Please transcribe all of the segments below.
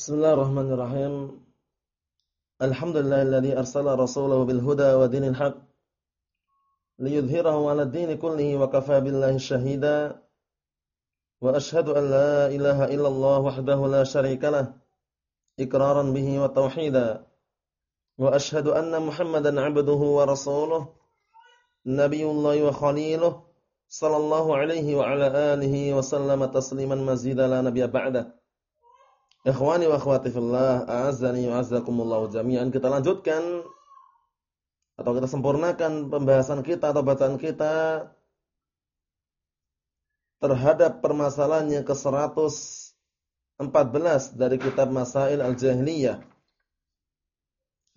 بسم الله الرحمن الرحيم الحمد لله الذي أرسل رسوله بالهدى ودين الحق ليظهره على الدين كله وكفى بالله شهيدا وأشهد أن لا إله إلا الله وحده لا شريك له إقرارا به وتوحيدا وأشهد أن محمدا عبده ورسوله نبي الله وخليله صلى الله عليه وعلى آله وسلم تسليما مزيدا لا نبي بعده Ikhwani wa akhwati fillah, a'azzani wa a'azzakumullah jami'an. Kita lanjutkan atau kita sempurnakan pembahasan kita atau bacaan kita terhadap permasalahan yang ke-114 dari kitab Masail Al-Jahiliyah.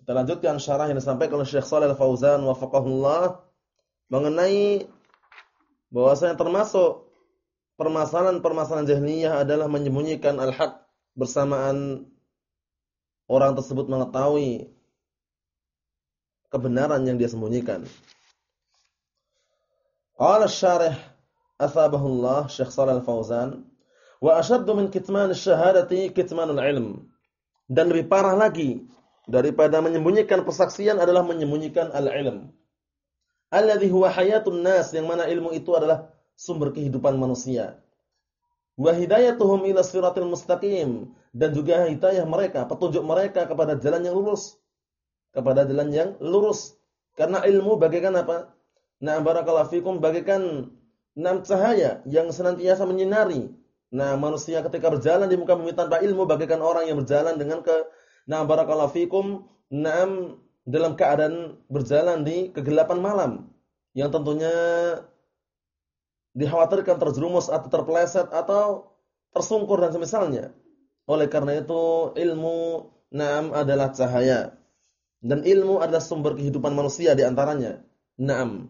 Kita lanjutkan syarah yang disampaikan oleh Syekh Shalih Al-Fauzan wafaqahullah mengenai bahwasanya termasuk permasalahan-permasalahan jahiliyah adalah menyembunyikan al-haq bersamaan orang tersebut mengetahui kebenaran yang dia sembunyikan. Qala syarih asabahullah Syekh Shalal Fauzan wa ashaddu min kitman syahadati kitmanul ilm. Dan lebih parah lagi daripada menyembunyikan persaksian adalah menyembunyikan al-ilm. Alladhi huwa hayatun nas yang mana ilmu itu adalah sumber kehidupan manusia wa hidayatuhum ila siratil mustaqim dan juga hidayah mereka, petunjuk mereka kepada jalan yang lurus. Kepada jalan yang lurus. Karena ilmu bagaikan apa? Nah, barakallahu fikum bagaikan enam cahaya yang senantiasa menyinari. Nah, manusia ketika berjalan di muka bumi tanpa ilmu bagaikan orang yang berjalan dengan ke Nah, barakallahu fikum enam dalam keadaan berjalan di kegelapan malam yang tentunya dikhawatirkan terjerumus atau terpeleset atau tersungkur dan semisalnya. Oleh karena itu ilmu naam adalah cahaya dan ilmu adalah sumber kehidupan manusia di antaranya. Naam.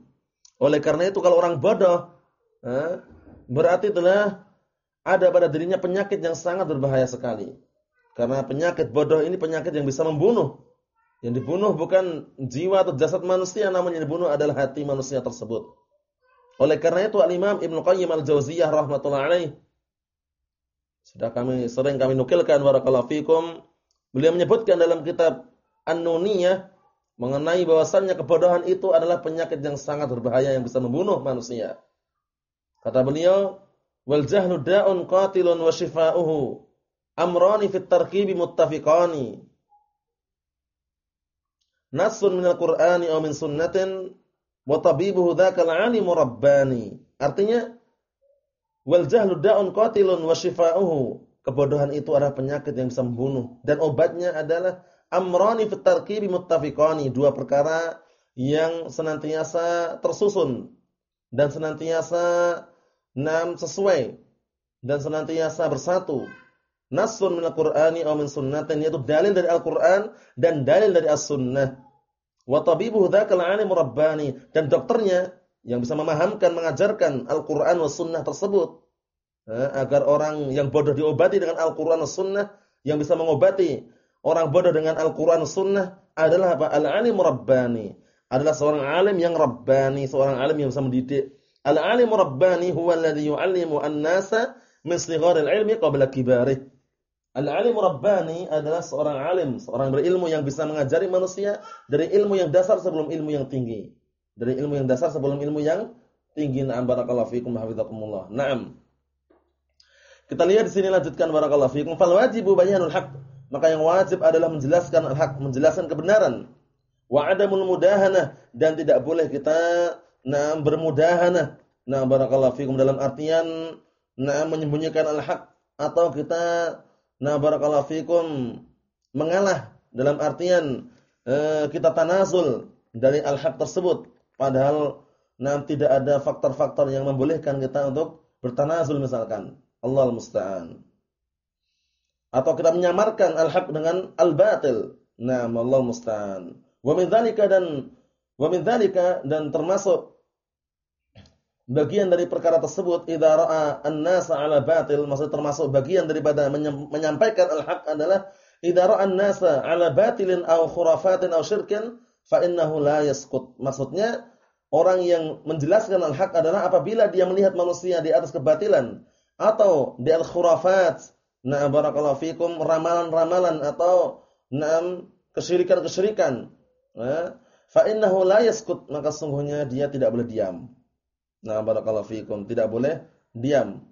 Oleh karena itu kalau orang bodoh berarti telah ada pada dirinya penyakit yang sangat berbahaya sekali. Karena penyakit bodoh ini penyakit yang bisa membunuh. Yang dibunuh bukan jiwa atau jasad manusia namun yang dibunuh adalah hati manusia tersebut. Oleh karena itu Al-Imam Ibnu Qayyim Al-Jauziyah rahimatullah alaih sudah kami sering kami nukilkan barakallahu fikum beliau menyebutkan dalam kitab An-Nuniyah mengenai bahwasannya kebodohan itu adalah penyakit yang sangat berbahaya yang bisa membunuh manusia. Kata beliau, "Wal jahlu da'un qatilun wa shifa'uhu amrani fit tarkibi muttafiqani." Nasun minal Qur'ani aw min sunnatin wa tabibuhu dzakal alimu rabbani. Artinya wal jahlu da'un qatilun wa shifa'uhu. Kebodohan itu adalah penyakit yang bisa membunuh dan obatnya adalah amrani fit tarkibi muttafiqani, dua perkara yang senantiasa tersusun dan senantiasa nam sesuai dan senantiasa bersatu. Nasun min al-Qur'ani aw min sunnatin yaitu dalil dari Al-Qur'an dan dalil dari As-Sunnah. Wa tabibuhu dzakal alim dan dokternya yang bisa memahamkan mengajarkan Al-Qur'an was sunnah tersebut agar orang yang bodoh diobati dengan Al-Qur'an was sunnah yang bisa mengobati orang bodoh dengan Al-Qur'an sunnah adalah apa? Al-alim rabbani. Adalah seorang alim yang rabbani, seorang alim yang bisa mendidik. Al-alim rabbani huwa alladhi yu'allimu an-nasa min sigharil ilmi qabla kibarih. Al-alim rabbani adalah seorang alim, seorang berilmu yang bisa mengajari manusia dari ilmu yang dasar sebelum ilmu yang tinggi. Dari ilmu yang dasar sebelum ilmu yang tinggi. Na'am barakallahu fikum hafizakumullah. Naam. Kita lihat di sini lanjutkan barakallahu fikum. Fal wajibu bayanul haq. Maka yang wajib adalah menjelaskan al-haq, menjelaskan kebenaran. Wa adamul mudahanah dan tidak boleh kita na'am bermudahanah. Na'am barakallahu fikum dalam artian na'am menyembunyikan al-haq atau kita Nah, barakallahu fikum mengalah dalam artian eh, kita tanazul dari al-haq tersebut padahal nah tidak ada faktor-faktor yang membolehkan kita untuk bertanazul misalkan. Allah musta'an. Atau kita menyamarkan al-haq dengan al-batil. Nah, Allah musta'an. Wa min dan wa min dan termasuk bagian dari perkara tersebut idza ra'a an-nasa 'ala batil maksud termasuk bagian daripada menyampaikan al-haq adalah idza an-nasa 'ala batilin aw khurafatin aw syirkin fa innahu la yasqut maksudnya orang yang menjelaskan al-haq adalah apabila dia melihat manusia di atas kebatilan atau di atas khurafat Nah, barakallahu fikum ramalan-ramalan atau na'am kesyirikan-kesyirikan. Nah, fa innahu la yaskut, maka sungguhnya dia tidak boleh diam. Nah, barakallahu fikum, tidak boleh diam.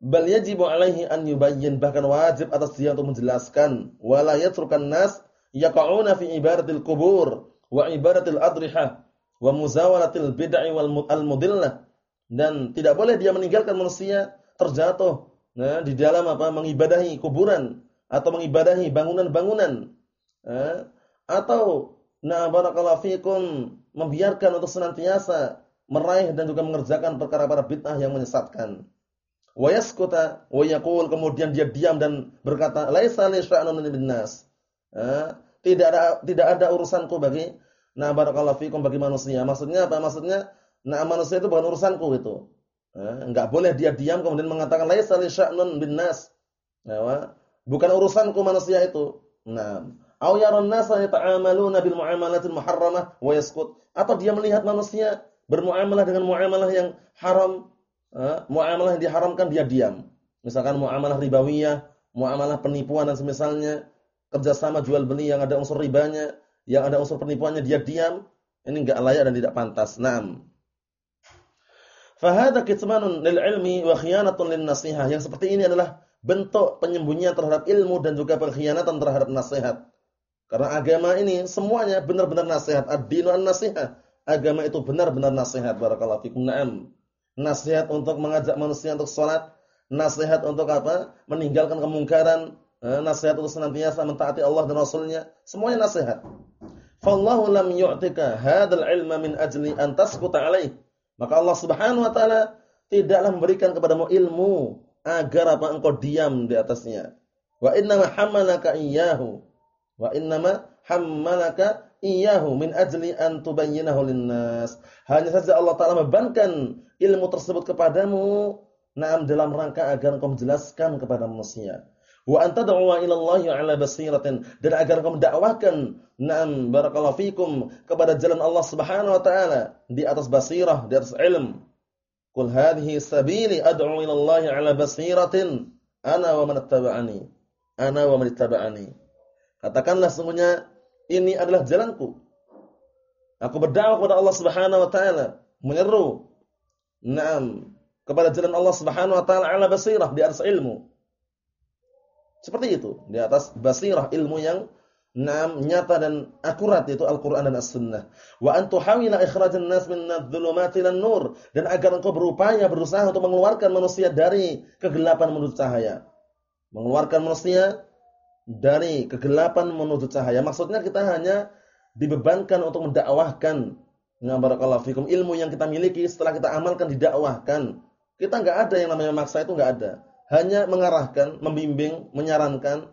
Bal yajibu alaihi an yubayyin, bahkan wajib atas dia untuk menjelaskan. Wala yatrukan nas yaqauna fi ibadatil kubur wa ibadatil adrihah wa muzawalatil bid'ah wal mudillah. Dan tidak boleh dia meninggalkan manusia terjatuh nah, di dalam apa mengibadahi kuburan atau mengibadahi bangunan-bangunan. Eh, atau nah barakallahu fikum membiarkan untuk senantiasa meraih dan juga mengerjakan perkara-perkara bid'ah yang menyesatkan. Wa yaskuta wa kemudian dia diam dan berkata laisa li sya'nun nas. Eh, tidak ada tidak ada urusanku bagi nah barakallahu fikum bagi manusia. Maksudnya apa? Maksudnya nah manusia itu bukan urusanku itu. Eh, enggak boleh dia diam kemudian mengatakan laisa li sya'nun nas. Ya, bukan urusanku manusia itu. Nah, au yaran nasa yata'amaluna bil muamalatil muharramah wa yaskut atau dia melihat manusia bermuamalah dengan muamalah yang haram, muamalah yang diharamkan dia diam. Misalkan muamalah ribawiyah, muamalah penipuan dan semisalnya, kerjasama jual beli yang ada unsur ribanya, yang ada unsur penipuannya dia diam, ini enggak layak dan tidak pantas. Naam. Fahada kitmanun lil ilmi wa khiyanatun lin nasihah. Yang seperti ini adalah bentuk penyembunyian terhadap ilmu dan juga pengkhianatan terhadap nasihat. Karena agama ini semuanya benar-benar nasihat. Ad-dinu an-nasihat agama itu benar-benar nasihat barakallahu fikum. Naam. Nasihat untuk mengajak manusia untuk salat, nasihat untuk apa? Meninggalkan kemungkaran, eh, nasihat untuk senantiasa mentaati Allah dan Rasulnya, semuanya nasihat. Fallahu lam yu'tika hadzal ilma min ajli an tasquta alaih. Maka Allah Subhanahu wa taala tidaklah memberikan kepadamu ilmu agar apa engkau diam di atasnya. Wa inna ma hamalaka iyyahu. Wa inna ma hamalaka iyyahu min ajli an tubayyinahu linnas. Hanya saja Allah taala membebankan ilmu tersebut kepadamu na'am dalam rangka agar engkau menjelaskan kepada manusia. Wa anta da'wa ila Allah 'ala basiratin dan agar engkau mendakwahkan na'am barakallahu fikum kepada jalan Allah Subhanahu wa taala di atas basirah, di atas ilm. Qul hadhihi sabili ad'u ila Allah 'ala basiratin ana wa man ittaba'ani. Ana wa man ittaba'ani. Katakanlah sungguhnya ini adalah jalanku. Aku berdakwah kepada Allah Subhanahu wa taala, menyeru Naam, kepada jalan Allah Subhanahu wa taala ala basirah di atas ilmu. Seperti itu, di atas basirah ilmu yang Naam nyata dan akurat itu Al-Qur'an dan As-Sunnah. Wa an tuhawila ikhrajan nas min adh-dhulumati nur dan agar engkau berupaya berusaha untuk mengeluarkan manusia dari kegelapan menuju cahaya. Mengeluarkan manusia dari kegelapan menuju cahaya. Maksudnya kita hanya dibebankan untuk mendakwahkan. Nah, barakallahu fikum ilmu yang kita miliki setelah kita amalkan didakwahkan. Kita enggak ada yang namanya maksa itu enggak ada. Hanya mengarahkan, membimbing, menyarankan.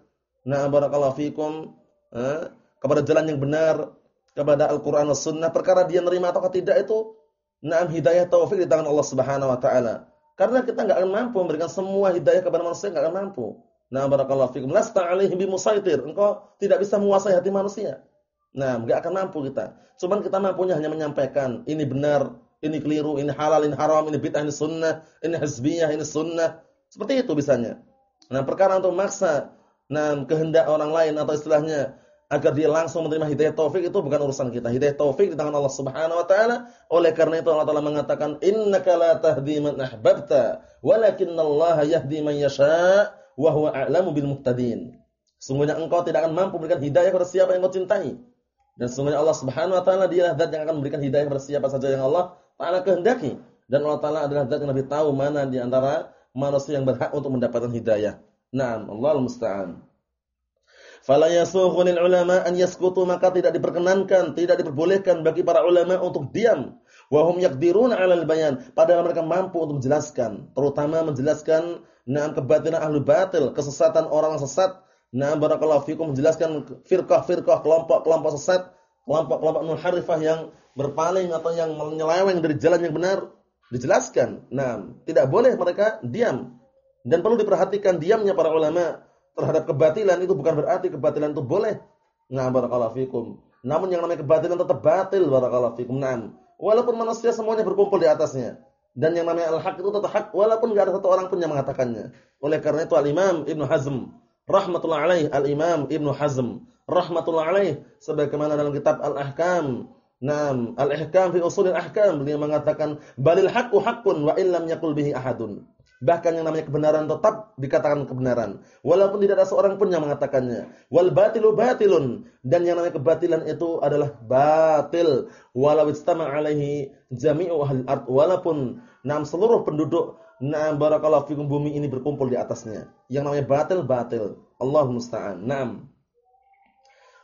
Nah, barakallahu fikum eh, kepada jalan yang benar, kepada Al-Qur'an dan Sunnah. Perkara dia nerima atau tidak itu na'am hidayah taufik di tangan Allah Subhanahu wa taala. Karena kita enggak akan mampu memberikan semua hidayah kepada manusia, enggak akan mampu. Nah, barakallahu fikum. Lasta alaihi bimusaitir. Engkau tidak bisa menguasai hati manusia. Nah, enggak akan mampu kita. Cuman kita mampunya hanya menyampaikan ini benar, ini keliru, ini halal, ini haram, ini bid'ah, ini sunnah, ini hizbiyah, ini sunnah. Seperti itu bisanya. Nah, perkara untuk maksa nah kehendak orang lain atau istilahnya agar dia langsung menerima hidayah taufik itu bukan urusan kita. Hidayah taufik di tangan Allah Subhanahu wa taala. Oleh karena itu Allah Taala mengatakan innaka la tahdi man ahbabta, walakinallaha yahdi man yasha' wa huwa a'lamu bil muhtadin. Sungguhnya engkau tidak akan mampu memberikan hidayah kepada siapa yang engkau cintai. Dan sungguhnya Allah Subhanahu wa taala dialah zat yang akan memberikan hidayah kepada siapa saja yang Allah taala kehendaki. Dan Allah taala adalah zat yang lebih tahu mana di antara manusia yang berhak untuk mendapatkan hidayah. Naam, Allahul musta'an. Fala yasughu lil ulama an yaskutu maka tidak diperkenankan, tidak diperbolehkan bagi para ulama untuk diam. Wa hum yaqdiruna 'alal bayan, padahal mereka mampu untuk menjelaskan, terutama menjelaskan Naam kebatilan ahlu batil, kesesatan orang sesat. Naam barakallahu fikum menjelaskan firqah-firqah, kelompok-kelompok sesat, kelompok-kelompok munharifah yang berpaling atau yang menyeleweng dari jalan yang benar dijelaskan. Nah, tidak boleh mereka diam. Dan perlu diperhatikan diamnya para ulama terhadap kebatilan itu bukan berarti kebatilan itu boleh. Nah, barakallahu fikum. Namun yang namanya kebatilan tetap batil barakallahu fikum. Naam. Walaupun manusia semuanya berkumpul di atasnya. Dan yang namanya al-haq itu tetap hak walaupun enggak ada satu orang pun yang mengatakannya. Oleh karena itu al-Imam Ibnu Hazm rahmatullah alaih al-Imam Ibnu Hazm rahmatullah alaih sebagaimana dalam kitab Al-Ahkam Naam, al-ihkam fi usulil ahkam beliau mengatakan balil haqqu haqqun wa illam yaqul bihi ahadun. Bahkan yang namanya kebenaran tetap dikatakan kebenaran walaupun tidak ada seorang pun yang mengatakannya. Wal batilu batilun dan yang namanya kebatilan itu adalah batil walau istama alaihi jami'u ahli ard walaupun nam seluruh penduduk Naam barakallahu fikum bumi ini berkumpul di atasnya. Yang namanya batil batil. Allah musta'an. Naam.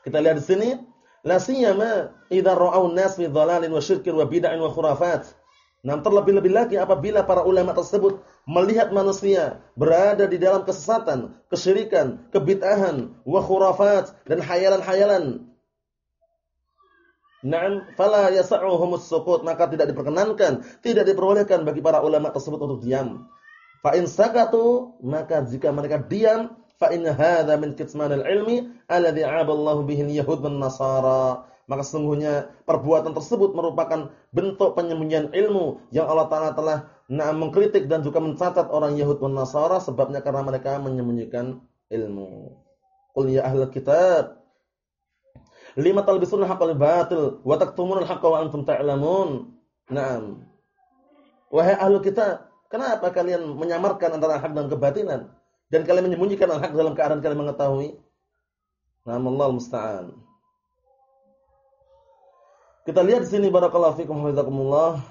Kita lihat di sini, la siyama idza ra'au an-nas fi dhalalin wa syirkin wa bid'ah wa khurafat. Naam terlebih-lebih lagi apabila para ulama tersebut melihat manusia berada di dalam kesesatan, kesyirikan, kebid'ahan, wa khurafat dan hayalan-hayalan Naam, fala yas'uhumus sukut, maka tidak diperkenankan, tidak diperbolehkan bagi para ulama tersebut untuk diam. Fa in sakatu, maka jika mereka diam, fa in hadza min kitmanil ilmi alladhi 'aballahu bihi al-yahud wan nasara. Maka sesungguhnya perbuatan tersebut merupakan bentuk penyembunyian ilmu yang Allah Taala telah nah mengkritik dan juga mencatat orang Yahud dan Nasara sebabnya karena mereka menyembunyikan ilmu. Qul ya ahlul kitab Lima talbisuna haqqal batil wa taktumunal haqqa wa antum ta'lamun. Naam. Wahai ahlu kita, kenapa kalian menyamarkan antara hak dan kebatilan dan kalian menyembunyikan al-haq dalam keadaan kalian mengetahui? Naam Allah musta'an. Kita lihat di sini barakallahu fikum hafizakumullah.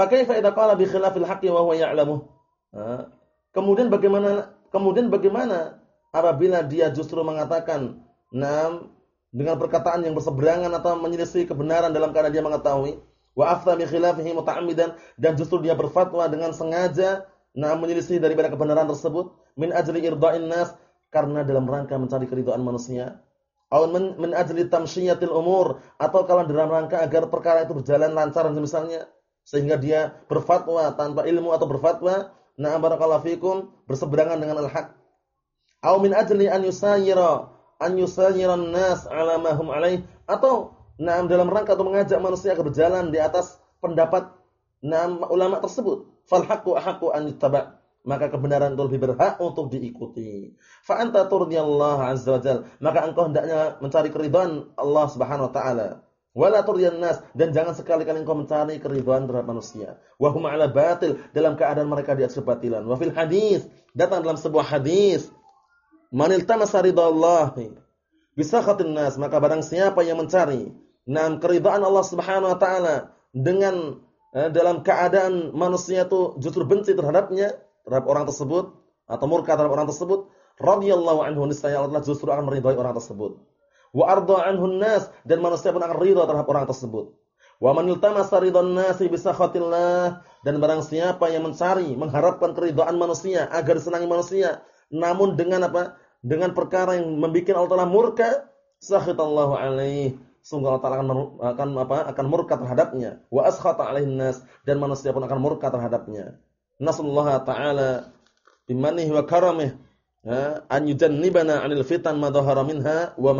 Fa kaifa idza qala bi khilafil haqqi wa huwa ya'lamu? Kemudian bagaimana kemudian bagaimana apabila dia justru mengatakan nam dengan perkataan yang berseberangan atau menyelisih kebenaran dalam keadaan dia mengetahui wa afta bi khilafihi muta'ammidan dan justru dia berfatwa dengan sengaja nam menyelisih daripada kebenaran tersebut min ajli irda'in nas karena dalam rangka mencari keridhaan manusia. Atau min ajli tamshiyatil umur atau kalau dalam rangka agar perkara itu berjalan lancar misalnya sehingga dia berfatwa tanpa ilmu atau berfatwa na barakallahu fikum berseberangan dengan al-haq Au min ajli an yusayira an yusayira an-nas ala ma hum alaih atau nah dalam rangka untuk mengajak manusia ke berjalan di atas pendapat nah ulama tersebut. Fal haqqu ahaqqu an yuttaba. Maka kebenaran itu lebih berhak untuk diikuti. Fa anta turdiyallahu azza wajal. Maka engkau hendaknya mencari keridhaan Allah Subhanahu wa taala. Nas dan jangan sekali-kali engkau mencari keridhaan terhadap manusia. Wa ala batil dalam keadaan mereka di atas kebatilan. Wa fil hadis datang dalam sebuah hadis Man iltamasa ridallah bisa nas, maka barang siapa yang mencari nam keridhaan Allah Subhanahu wa taala dengan eh, dalam keadaan manusia itu justru benci terhadapnya, terhadap orang tersebut atau murka terhadap orang tersebut, radhiyallahu anhu niscaya Allah justru akan meridai orang tersebut. Wa arda anhu nas dan manusia pun akan ridha terhadap orang tersebut. Wa man iltamasa ridhan nasi bi sakhatillah dan barang siapa yang mencari mengharapkan keridhaan manusia agar disenangi manusia namun dengan apa? Dengan perkara yang membuat Allah Taala murka, sakhitallahu alaihi. Sungguh Allah Taala akan akan apa? akan murka terhadapnya. Wa askhata alaihin nas dan manusia pun akan murka terhadapnya. Nasallahu taala bimanihi wa karamih ya, an yujannibana 'anil fitan ma dhahara minha wa.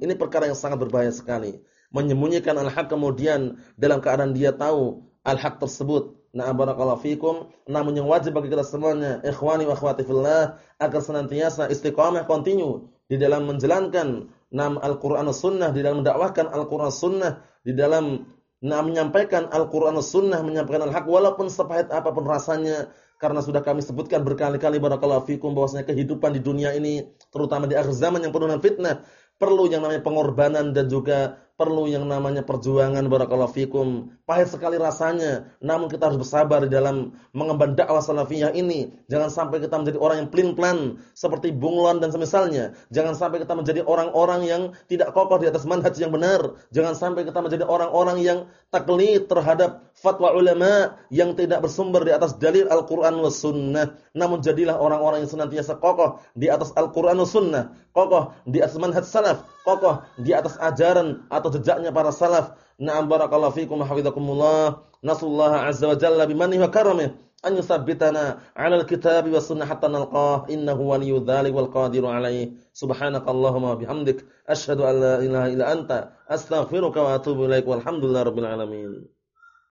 Ini perkara yang sangat berbahaya sekali. Menyembunyikan al-haq kemudian dalam keadaan dia tahu al-haq tersebut Nah, barakallahu fikum. Namun yang wajib bagi kita semuanya, ikhwani wa akhwati fillah, agar senantiasa istiqamah kontinu di dalam menjalankan nam Al-Qur'an Sunnah, di dalam mendakwahkan Al-Qur'an Sunnah, di dalam nah, menyampaikan Al-Qur'an Sunnah, menyampaikan al-haq walaupun sepahit apa pun rasanya karena sudah kami sebutkan berkali-kali barakallahu fikum bahwasanya kehidupan di dunia ini terutama di akhir zaman yang penuh dengan fitnah perlu yang namanya pengorbanan dan juga perlu yang namanya perjuangan barakallahu fikum. Pahit sekali rasanya, namun kita harus bersabar dalam mengemban dakwah salafiyah ini. Jangan sampai kita menjadi orang yang plin-plan seperti bunglon dan semisalnya. Jangan sampai kita menjadi orang-orang yang tidak kokoh di atas manhaj yang benar. Jangan sampai kita menjadi orang-orang yang taklid terhadap fatwa ulama yang tidak bersumber di atas dalil Al-Qur'an was sunnah. Namun jadilah orang-orang yang senantiasa kokoh di atas Al-Qur'an was sunnah, kokoh di atas manhaj salaf, kokoh di atas ajaran atau jejaknya para salaf. Na'am barakallahu fikum hafizakumullah. Nasallaha azza wa jalla bimanihi wa karamih an yuthabbitana 'ala al-kitabi sunnah hatta nalqah innahu waliyyu dzalik wal qadiru 'alaihi. Subhanakallahumma bihamdik asyhadu an la ilaha illa anta astaghfiruka wa atubu ilaik walhamdulillahi rabbil alamin.